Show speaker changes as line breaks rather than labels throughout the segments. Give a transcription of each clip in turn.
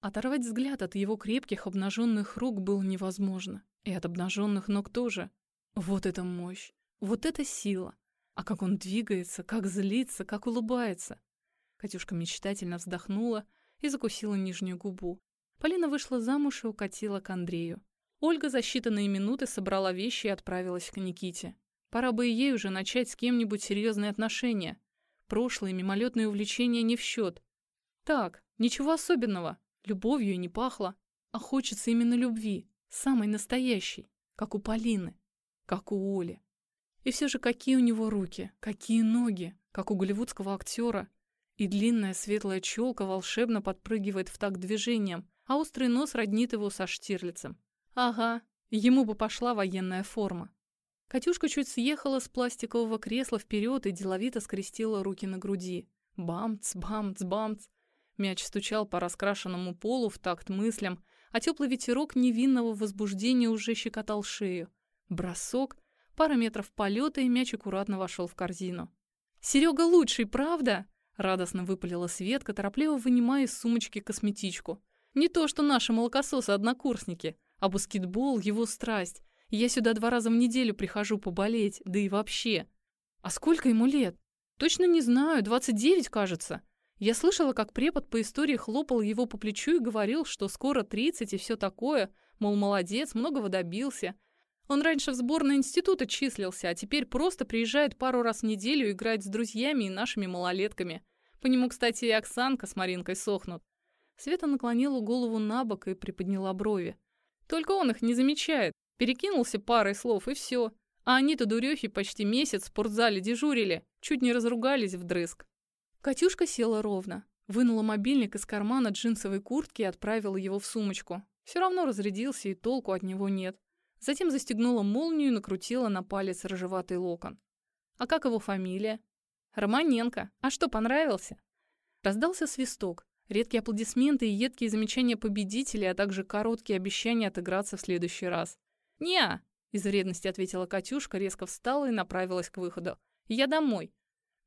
Оторвать взгляд от его крепких обнаженных рук было невозможно. И от обнаженных ног тоже. Вот это мощь, вот это сила. А как он двигается, как злится, как улыбается. Катюшка мечтательно вздохнула и закусила нижнюю губу. Полина вышла замуж и укатила к Андрею. Ольга за считанные минуты собрала вещи и отправилась к Никите. Пора бы ей уже начать с кем-нибудь серьезные отношения. Прошлые мимолетные увлечения не в счет. Так, ничего особенного, любовью не пахло. А хочется именно любви, самой настоящей, как у Полины, как у Оли. И все же какие у него руки, какие ноги, как у голливудского актера. И длинная светлая челка волшебно подпрыгивает в такт движением, а острый нос роднит его со Штирлицем. Ага, ему бы пошла военная форма. Катюшка чуть съехала с пластикового кресла вперед и деловито скрестила руки на груди. Бамц, бамц, бамц. Мяч стучал по раскрашенному полу в такт мыслям, а теплый ветерок невинного возбуждения уже щекотал шею. Бросок, пара метров полета, и мяч аккуратно вошел в корзину. «Серега лучший, правда?» — радостно выпалила Светка, торопливо вынимая из сумочки косметичку. «Не то, что наши молокососы-однокурсники, а баскетбол — его страсть. Я сюда два раза в неделю прихожу поболеть, да и вообще. А сколько ему лет? Точно не знаю, 29, кажется. Я слышала, как препод по истории хлопал его по плечу и говорил, что скоро 30 и все такое, мол, молодец, многого добился. Он раньше в сборной института числился, а теперь просто приезжает пару раз в неделю играть с друзьями и нашими малолетками. По нему, кстати, и Оксанка с Маринкой сохнут. Света наклонила голову на бок и приподняла брови. Только он их не замечает. Перекинулся парой слов, и все. А они-то дурехи почти месяц в спортзале дежурили, чуть не разругались вдрызг. Катюшка села ровно, вынула мобильник из кармана джинсовой куртки и отправила его в сумочку. Все равно разрядился, и толку от него нет. Затем застегнула молнию и накрутила на палец рыжеватый локон. А как его фамилия? Романенко. А что, понравился? Раздался свисток. Редкие аплодисменты и едкие замечания победителей, а также короткие обещания отыграться в следующий раз. «Не-а», из вредности ответила Катюшка, резко встала и направилась к выходу. «Я домой».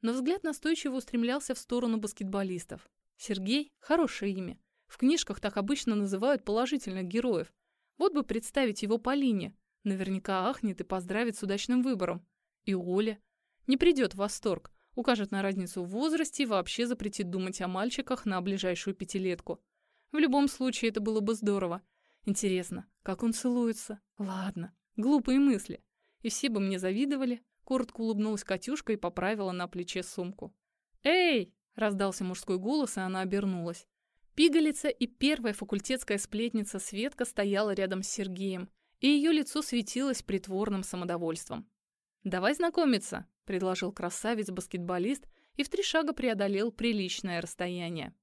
Но взгляд настойчиво устремлялся в сторону баскетболистов. Сергей — хорошее имя. В книжках так обычно называют положительных героев. Вот бы представить его Полине. Наверняка ахнет и поздравит с удачным выбором. И Оля. Не придет в восторг. Укажет на разницу в возрасте и вообще запретит думать о мальчиках на ближайшую пятилетку. В любом случае, это было бы здорово. Интересно, как он целуется? Ладно, глупые мысли. И все бы мне завидовали. Коротко улыбнулась Катюшка и поправила на плече сумку. «Эй!» — раздался мужской голос, и она обернулась. Пигалица и первая факультетская сплетница Светка стояла рядом с Сергеем, и ее лицо светилось притворным самодовольством. «Давай знакомиться», — предложил красавец-баскетболист и в три шага преодолел приличное расстояние.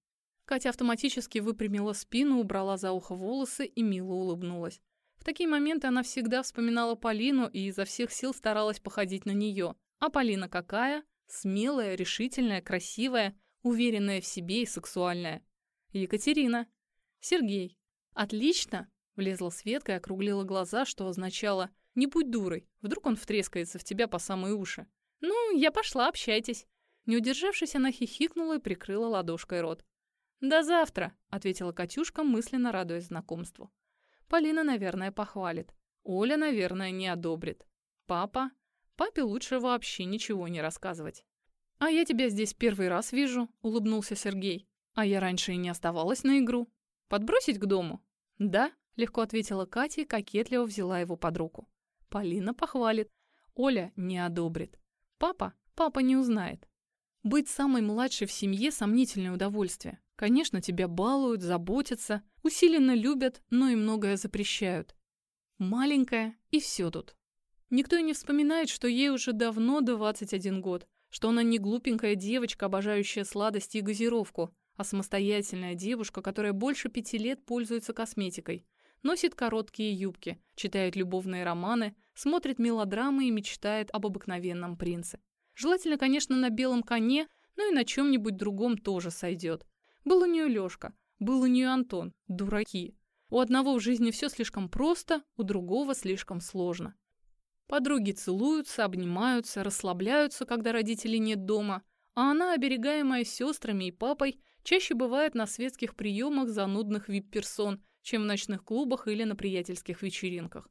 Катя автоматически выпрямила спину, убрала за ухо волосы и мило улыбнулась. В такие моменты она всегда вспоминала Полину и изо всех сил старалась походить на нее. А Полина какая? Смелая, решительная, красивая, уверенная в себе и сексуальная. Екатерина. Сергей. Отлично! Влезла Светка и округлила глаза, что означало «Не будь дурой, вдруг он втрескается в тебя по самые уши». «Ну, я пошла, общайтесь». Не удержавшись, она хихикнула и прикрыла ладошкой рот. «До завтра», — ответила Катюшка, мысленно радуясь знакомству. Полина, наверное, похвалит. Оля, наверное, не одобрит. Папа? Папе лучше вообще ничего не рассказывать. «А я тебя здесь первый раз вижу», — улыбнулся Сергей. «А я раньше и не оставалась на игру. Подбросить к дому?» «Да», — легко ответила Катя и кокетливо взяла его под руку. Полина похвалит. Оля не одобрит. Папа? Папа не узнает. Быть самой младшей в семье – сомнительное удовольствие. Конечно, тебя балуют, заботятся, усиленно любят, но и многое запрещают. Маленькая, и все тут. Никто и не вспоминает, что ей уже давно 21 год, что она не глупенькая девочка, обожающая сладости и газировку, а самостоятельная девушка, которая больше пяти лет пользуется косметикой, носит короткие юбки, читает любовные романы, смотрит мелодрамы и мечтает об обыкновенном принце. Желательно, конечно, на белом коне, но и на чем-нибудь другом тоже сойдет. Был у нее Лёшка, был у нее Антон. Дураки. У одного в жизни все слишком просто, у другого слишком сложно. Подруги целуются, обнимаются, расслабляются, когда родителей нет дома, а она, оберегаемая сестрами и папой, чаще бывает на светских приемах занудных вип-персон, чем в ночных клубах или на приятельских вечеринках.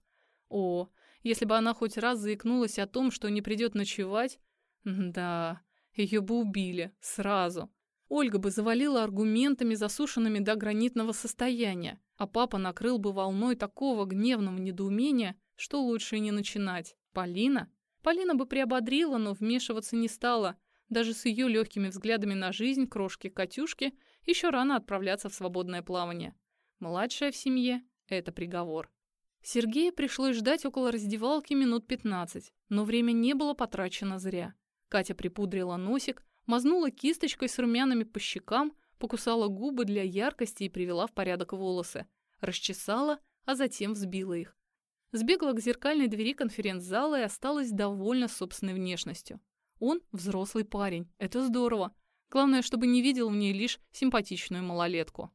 О, если бы она хоть раз заикнулась о том, что не придет ночевать, да, ее бы убили сразу. Ольга бы завалила аргументами, засушенными до гранитного состояния, а папа накрыл бы волной такого гневного недоумения, что лучше и не начинать. Полина? Полина бы приободрила, но вмешиваться не стала. Даже с ее легкими взглядами на жизнь крошки-катюшки еще рано отправляться в свободное плавание. Младшая в семье – это приговор. Сергею пришлось ждать около раздевалки минут 15, но время не было потрачено зря. Катя припудрила носик, мазнула кисточкой с румянами по щекам, покусала губы для яркости и привела в порядок волосы. Расчесала, а затем взбила их. Сбегла к зеркальной двери конференц-зала и осталась довольна собственной внешностью. Он взрослый парень, это здорово. Главное, чтобы не видел в ней лишь симпатичную малолетку.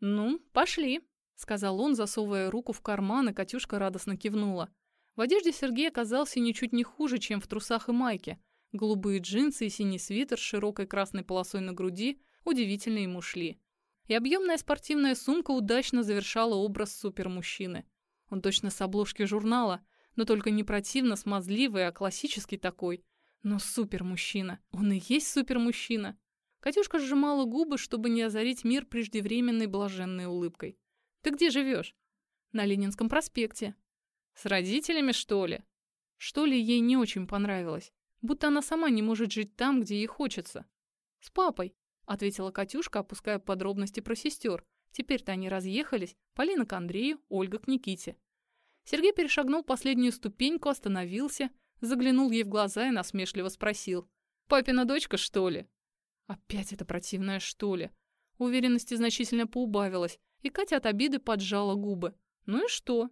«Ну, пошли», — сказал он, засовывая руку в карман, и Катюшка радостно кивнула. В одежде Сергей оказался ничуть не хуже, чем в трусах и майке, Голубые джинсы и синий свитер с широкой красной полосой на груди удивительно ему шли. И объемная спортивная сумка удачно завершала образ супермужчины. Он точно с обложки журнала, но только не противно смазливый, а классический такой. Но супермужчина. Он и есть супермужчина. Катюшка сжимала губы, чтобы не озарить мир преждевременной блаженной улыбкой. «Ты где живешь?» «На Ленинском проспекте». «С родителями, что ли?» Что ли, ей не очень понравилось будто она сама не может жить там, где ей хочется. «С папой», — ответила Катюшка, опуская подробности про сестер. Теперь-то они разъехались, Полина к Андрею, Ольга к Никите. Сергей перешагнул последнюю ступеньку, остановился, заглянул ей в глаза и насмешливо спросил. «Папина дочка, что ли?» Опять это противное «что ли?» Уверенности значительно поубавилась, и Катя от обиды поджала губы. «Ну и что?»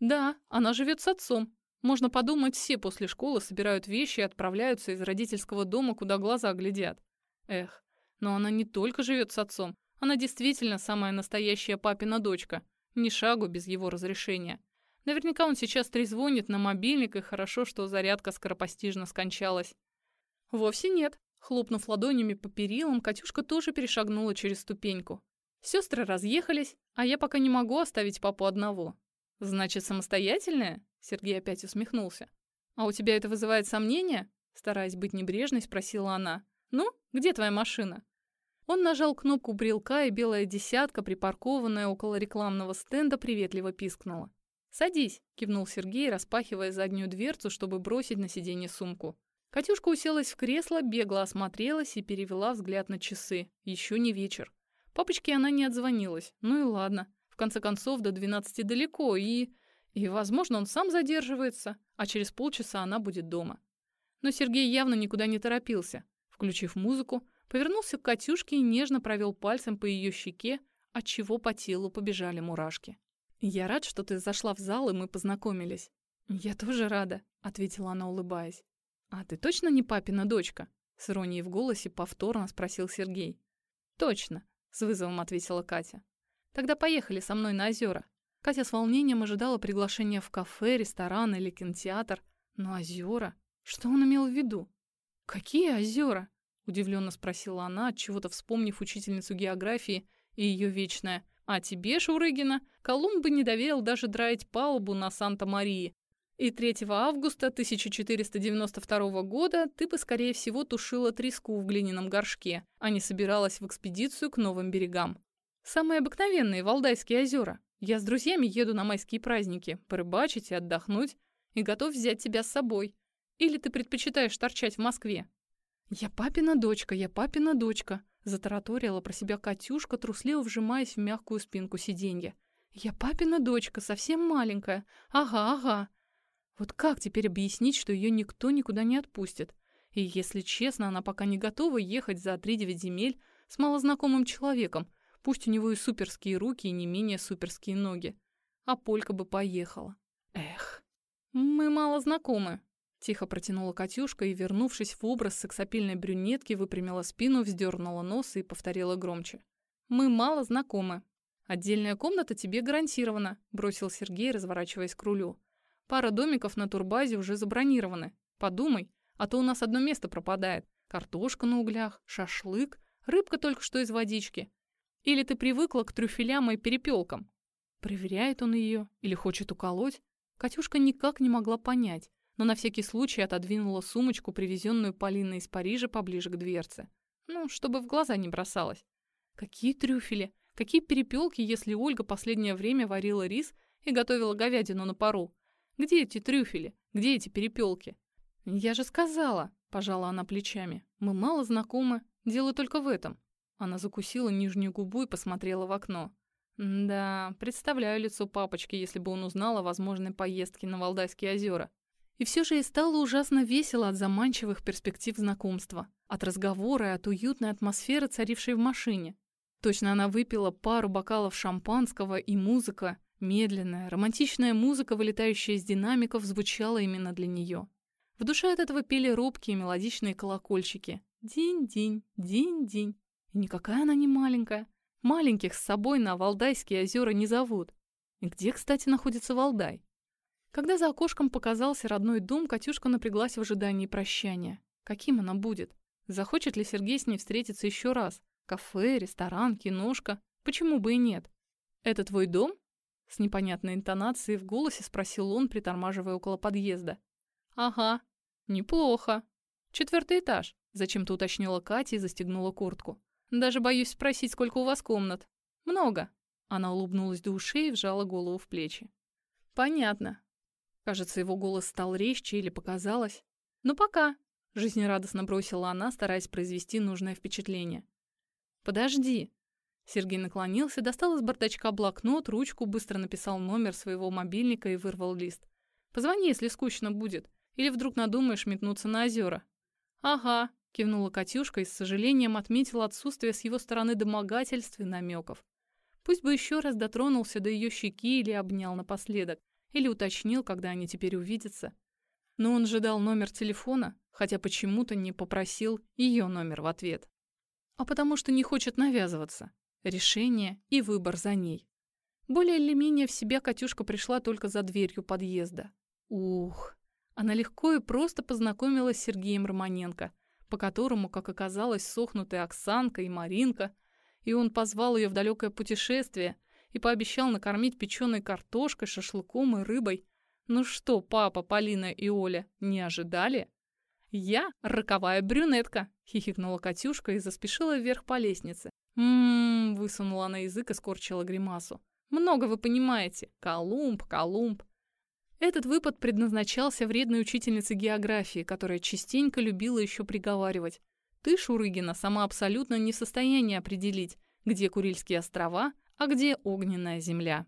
«Да, она живет с отцом, можно подумать, все после школы собирают вещи и отправляются из родительского дома, куда глаза глядят. Эх, но она не только живет с отцом, она действительно самая настоящая папина дочка. Ни шагу без его разрешения. Наверняка он сейчас трезвонит на мобильник, и хорошо, что зарядка скоропостижно скончалась. Вовсе нет. Хлопнув ладонями по перилам, Катюшка тоже перешагнула через ступеньку. Сестры разъехались, а я пока не могу оставить папу одного. Значит, самостоятельная? Сергей опять усмехнулся. «А у тебя это вызывает сомнения?» Стараясь быть небрежной, спросила она. «Ну, где твоя машина?» Он нажал кнопку брелка, и белая десятка, припаркованная около рекламного стенда, приветливо пискнула. «Садись», — кивнул Сергей, распахивая заднюю дверцу, чтобы бросить на сиденье сумку. Катюшка уселась в кресло, бегло осмотрелась и перевела взгляд на часы. Еще не вечер. Папочке она не отзвонилась. Ну и ладно. В конце концов, до двенадцати далеко, и... И, возможно, он сам задерживается, а через полчаса она будет дома. Но Сергей явно никуда не торопился. Включив музыку, повернулся к Катюшке и нежно провел пальцем по ее щеке, отчего по телу побежали мурашки. «Я рад, что ты зашла в зал, и мы познакомились». «Я тоже рада», — ответила она, улыбаясь. «А ты точно не папина дочка?» С иронией в голосе повторно спросил Сергей. «Точно», — с вызовом ответила Катя. «Тогда поехали со мной на озера. Катя с волнением ожидала приглашения в кафе, ресторан или кинотеатр. Но озера? Что он имел в виду? «Какие озера?» – удивленно спросила она, чего-то вспомнив учительницу географии и ее вечное. «А тебе, Шурыгина, Колумб бы не доверил даже драить палубу на Санта-Марии. И 3 августа 1492 года ты бы, скорее всего, тушила треску в глиняном горшке, а не собиралась в экспедицию к новым берегам. Самые обыкновенные Валдайские озера. Я с друзьями еду на майские праздники, порыбачить и отдохнуть, и готов взять тебя с собой. Или ты предпочитаешь торчать в Москве?» «Я папина дочка, я папина дочка», — затараторила про себя Катюшка, трусливо вжимаясь в мягкую спинку сиденья. «Я папина дочка, совсем маленькая. Ага, ага». Вот как теперь объяснить, что ее никто никуда не отпустит? И, если честно, она пока не готова ехать за три-девять земель с малознакомым человеком, Пусть у него и суперские руки, и не менее суперские ноги. А Полька бы поехала. Эх. Мы мало знакомы. Тихо протянула Катюшка и, вернувшись в образ сексапильной брюнетки, выпрямила спину, вздернула нос и повторила громче. «Мы мало знакомы. Отдельная комната тебе гарантирована», — бросил Сергей, разворачиваясь к рулю. «Пара домиков на турбазе уже забронированы. Подумай, а то у нас одно место пропадает. Картошка на углях, шашлык, Рыбка только что из водички. Или ты привыкла к трюфелям и перепелкам? Проверяет он ее или хочет уколоть? Катюшка никак не могла понять, но на всякий случай отодвинула сумочку, привезенную Полиной из Парижа, поближе к дверце. Ну, чтобы в глаза не бросалось. Какие трюфели? Какие перепелки, если Ольга последнее время варила рис и готовила говядину на пару? Где эти трюфели? Где эти перепелки? Я же сказала, пожала она плечами. Мы мало знакомы, дело только в этом. Она закусила нижнюю губу и посмотрела в окно. Да, представляю лицо папочки, если бы он узнал о возможной поездке на Валдайские озера. И все же ей стало ужасно весело от заманчивых перспектив знакомства, от разговора и от уютной атмосферы, царившей в машине. Точно она выпила пару бокалов шампанского, и музыка, медленная, романтичная музыка, вылетающая из динамиков, звучала именно для нее. В душе от этого пели робкие мелодичные колокольчики. Динь-динь, динь-динь. И никакая она не маленькая. Маленьких с собой на Валдайские озера не зовут. И где, кстати, находится Валдай? Когда за окошком показался родной дом, Катюшка напряглась в ожидании прощания. Каким она будет? Захочет ли Сергей с ней встретиться еще раз? Кафе, ресторан, киношка? Почему бы и нет? «Это твой дом?» С непонятной интонацией в голосе спросил он, притормаживая около подъезда. «Ага, неплохо. Четвертый этаж», — зачем-то уточнила Катя и застегнула куртку. «Даже боюсь спросить, сколько у вас комнат». «Много». Она улыбнулась до ушей и вжала голову в плечи. «Понятно. Кажется, его голос стал резче или показалось. «Ну пока!» – жизнерадостно бросила она, стараясь произвести нужное впечатление. «Подожди!» Сергей наклонился, достал из бардачка блокнот, ручку, быстро написал номер своего мобильника и вырвал лист. «Позвони, если скучно будет. Или вдруг надумаешь метнуться на озера». «Ага», – кивнула Катюшка и с сожалением отметила отсутствие с его стороны домогательств и намеков. Пусть бы еще раз дотронулся до ее щеки или обнял напоследок, или уточнил, когда они теперь увидятся. Но он же дал номер телефона, хотя почему-то не попросил ее номер в ответ. А потому что не хочет навязываться. Решение и выбор за ней. Более или менее в себя Катюшка пришла только за дверью подъезда. Ух! Она легко и просто познакомилась с Сергеем Романенко, по которому, как оказалось, сохнут и Оксанка, и Маринка, и он позвал ее в далекое путешествие, и пообещал накормить печеной картошкой, шашлыком и рыбой. Ну что, папа, Полина и Оля не ожидали? «Я роковая брюнетка!» — хихикнула Катюшка и заспешила вверх по лестнице. «М-м-м!» — высунула она язык и скорчила гримасу. «Много вы понимаете. Колумб, Колумб!» Этот выпад предназначался вредной учительнице географии, которая частенько любила еще приговаривать. «Ты, Шурыгина, сама абсолютно не в состоянии определить, где Курильские острова, а где огненная земля.